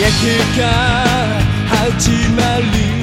약해가 하지 말리.